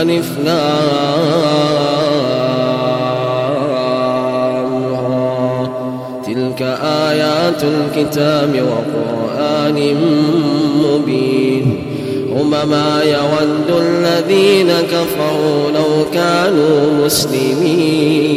ألف تلك آيات الكتاب وقرآن مبين. ربما يود الذين كفروا لو كانوا مسلمين.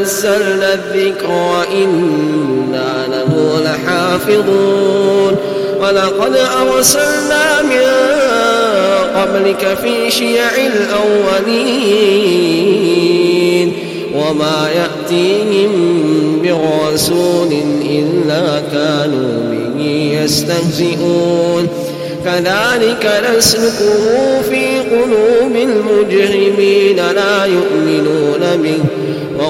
نزلنا الذكر وإنا له لحافظون. ولقد أرسلنا من قبلك في شيع الأولين. وما يأتيهم برسول إلا كانوا به يستهزئون. كذلك نسلكه في قلوب المجرمين. لا يؤمنون به.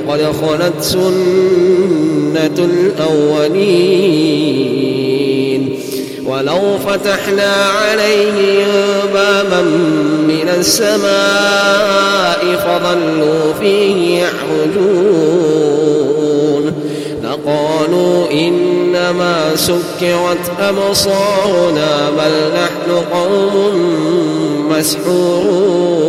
وقد خلت سنة الأولين ولو فتحنا عليه بابا من السماء فظلوا فيه يعرجون لقالوا إنما سكرت أبصارنا بل نحن قوم مسحورون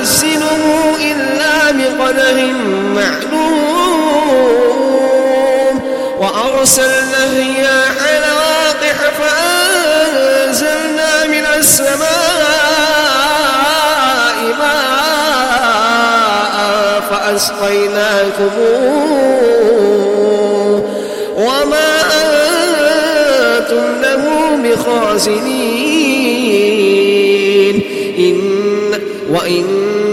ننزله إلا بقدر معلوم. وأرسلنا الرياح لواقح فأنزلنا من السماء ماء فأسقيناكموه وما أنتم له بخازنين. إن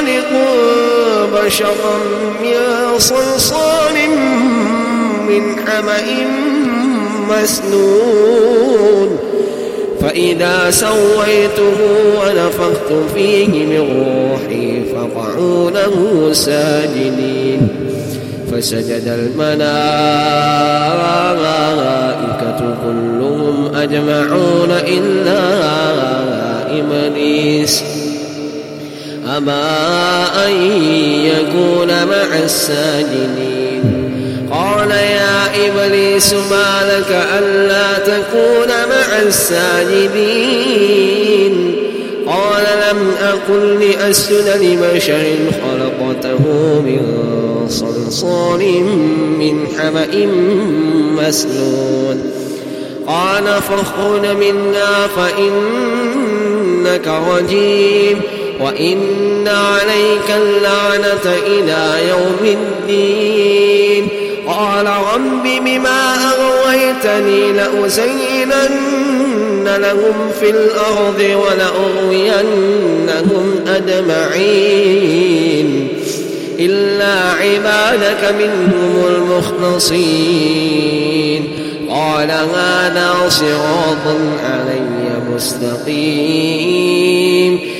خالق بشرا من صلصال من حمأ مسنون. فإذا سويته ونفخت فيه من روحي فقعوا له ساجدين. فسجد الملائكة كلهم أجمعون إلا إبليس. أبى أن يكون مع الساجدين. قال يا إبليس ما لك ألا تكون مع الساجدين؟ قال لم أكن لأسجد لبشر خلقته من صلصال من حمأ مسنون. قال فاخرج منا فإنك رجيم. وإن عليك اللعنة إلى يوم الدين قال رب بما أغويتني لأزينن لهم في الأرض ولأغوينهم أجمعين إلا عبادك منهم المخلصين قال هذا صراط علي مستقيم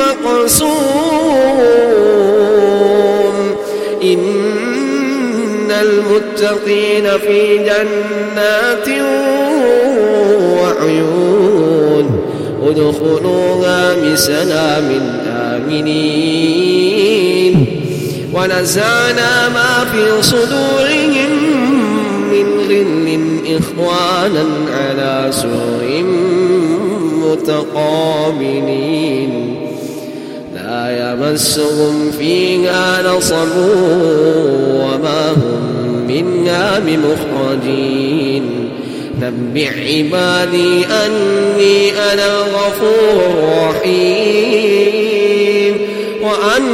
مقسوم إن المتقين في جنات وعيون. ادخلوها بسلام آمنين. ونزعنا ما في صدورهم من غل إخوانا على سرر متقابلين. يمسهم فيها نصب وما هم منها بمخرجين. نبع عبادي أني أنا الغفور الرحيم. وأن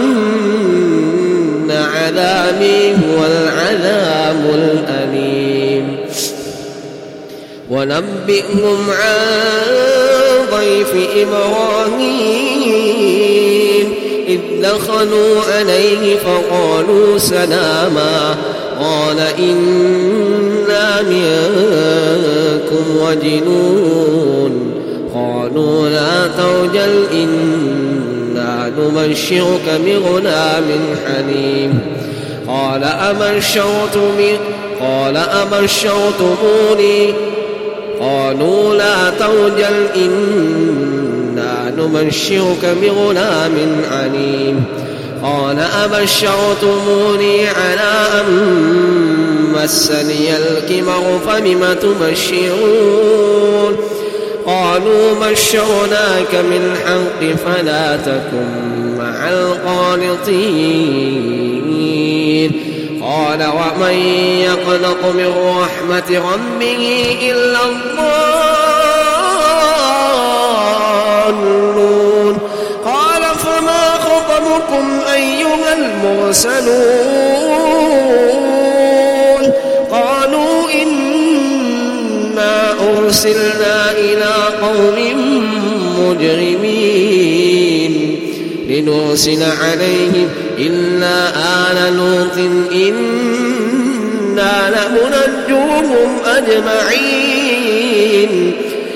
عذابي هو العذاب الأليم. ونبئهم عن ضيف إبراهيم. إذ دخلوا عليه فقالوا سلاما قال إنا منكم وجنون قالوا لا توجل إنا نبشرك بغلام حليم قال أبشرتم قال أبشرتموني قالوا لا توجل إنا نبشرك بغلام عليم. قال أبشرتموني على أن مسني الكبر فبم تبشرون؟ قالوا بشرناك بالحق فلا تكن مع القانطين. قال ومن يقنط من رحمة ربه إلا الضالون قال فما خطبكم أيها المرسلون؟ قالوا إنا أرسلنا إلى قوم مجرمين لنرسل عليهم إلا آل لوط. إنا لمنجوهم أجمعين.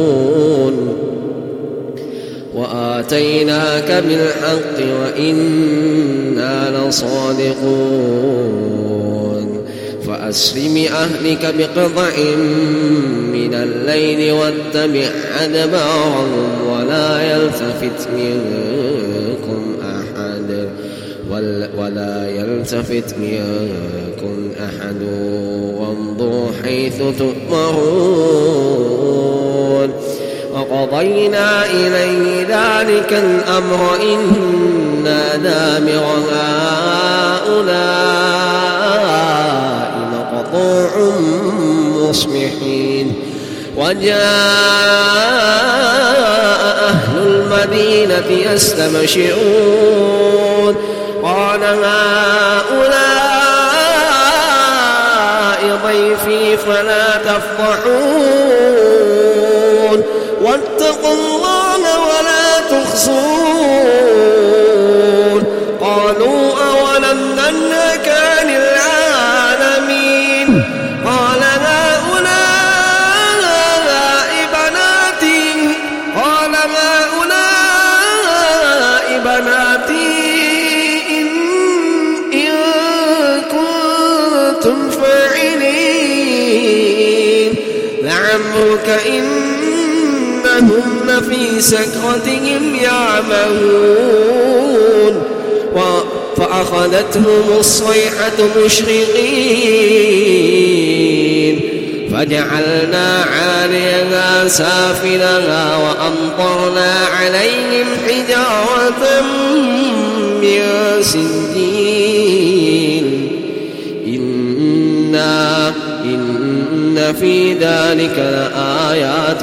يمترون وآتيناك بالحق وإنا لصادقون. فأسر بأهلك بقطع من الليل واتبع أدبارهم ولا يلتفت منكم أحد. ولا يلتفت منكم أحد. وامضوا حيث تؤمرون. وقضينا إليه ذلك الأمر إن دامر هؤلاء مقطوع مصبحين وجاء أهل المدينة يستبشرون قال هؤلاء ضيفي فلا تفضحون. واتقوا الله ولا تخزون. قالوا أولم ننهك عن العالمين؟ قال هؤلاء بناتي قال هؤلاء بناتي إن, إن كنتم فاعلين. لعمرك إنهم لفي سكرتهم يعمهون فأخذتهم الصيحة مشرقين فجعلنا عاليها سافلها وأمطرنا عليهم حجارة من سجين إنا إن في ذلك لآيات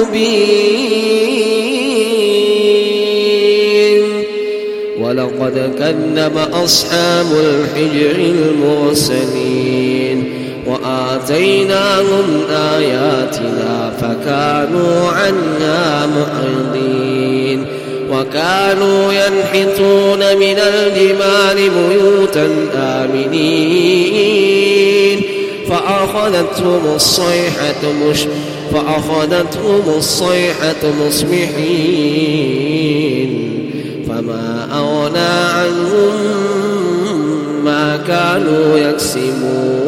مبين ولقد كذب أصحاب الحجر المرسلين. وآتيناهم آياتنا فكانوا عنها معرضين. وكانوا ينحتون من الجبال بيوتا آمنين. فأخذتهم الصيحة مش فأخذتهم الصيحة مصبحين. فما أغنى عنهم ما كانوا يكسبون.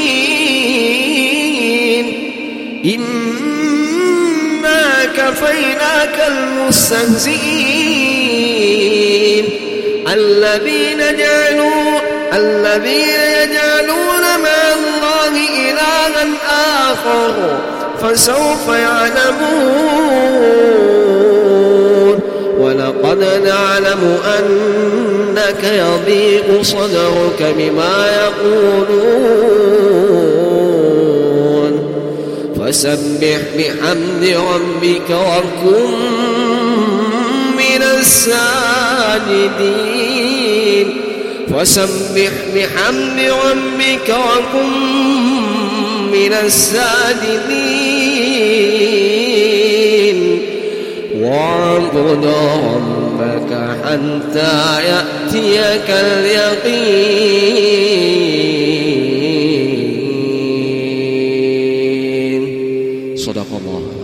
إنا كفيناك المستهزئين الذين جعلوا الذين يجعلون مع الله إلها آخر فسوف يعلمون ولقد نعلم أنك يضيق صدرك بما يقولون فسبح بحمد ربك وكن من الساجدين. فسبح بحمد ربك وكن من الساجدين. واعبد ربك حتى يأتيك اليقين. nome.